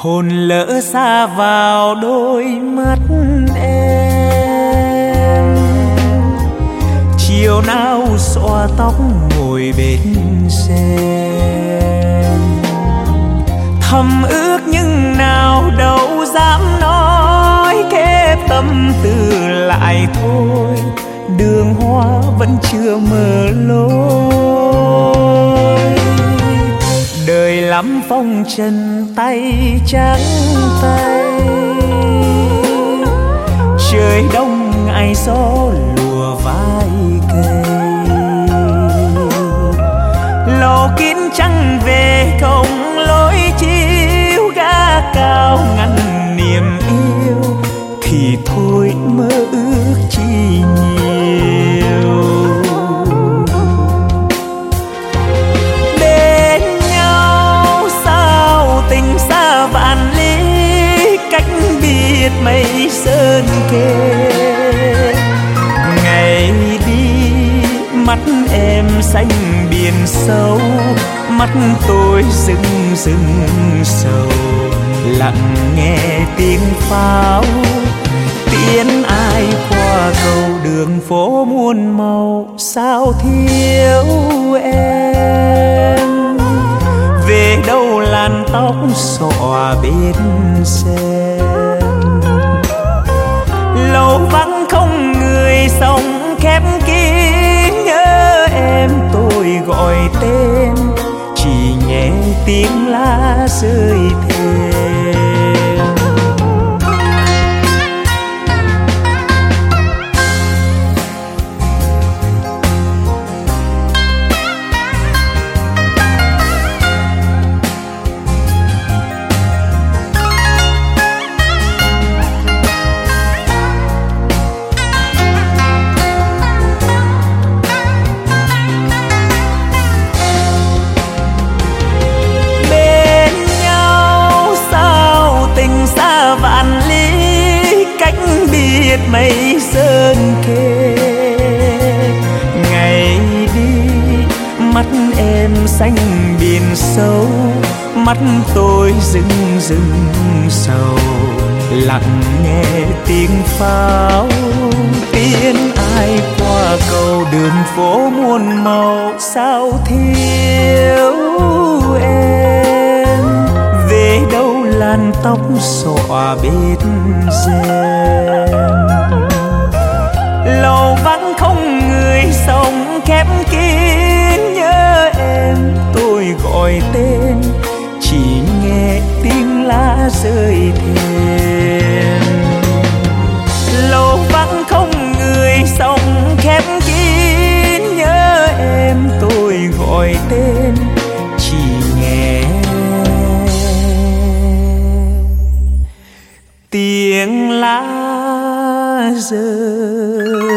hồn lỡ xa vào đôi mắt em. Chiều nào xõa tóc ngồi bên xe thầm ước nhưng nào đâu dám nói, kép tâm tư lại thôi. Đường hoa vẫn chưa mở lối. Ngắm phong trần tay trắng tay. Trời đông, ai gió lùa vai cây lò kín trăng về mây sơn kề. Ngày đi, mắt em xanh biển sâu, mắt tôi rừng rừng sầu. Lặng nghe tiếng pháo, tiếng ai qua cầu đường phố muôn màu. Sao thiếu em? Về đâu làn tóc xõa bên xe? Vắng không người sống khép kín, nhớ em tôi gọi tên. Chỉ nghe tiếng lá rơi thêm biệt mây sơn kề ngày đi, mắt em xanh biển sâu, mắt tôi rừng rừng sầu. Lặng nghe tiếng pháo tiếng ai qua cầu đường phố muôn màu. Sao thiếu em? Về đâu làn tóc xõa bên rèm lầu vắng không người sống khép kín. casă.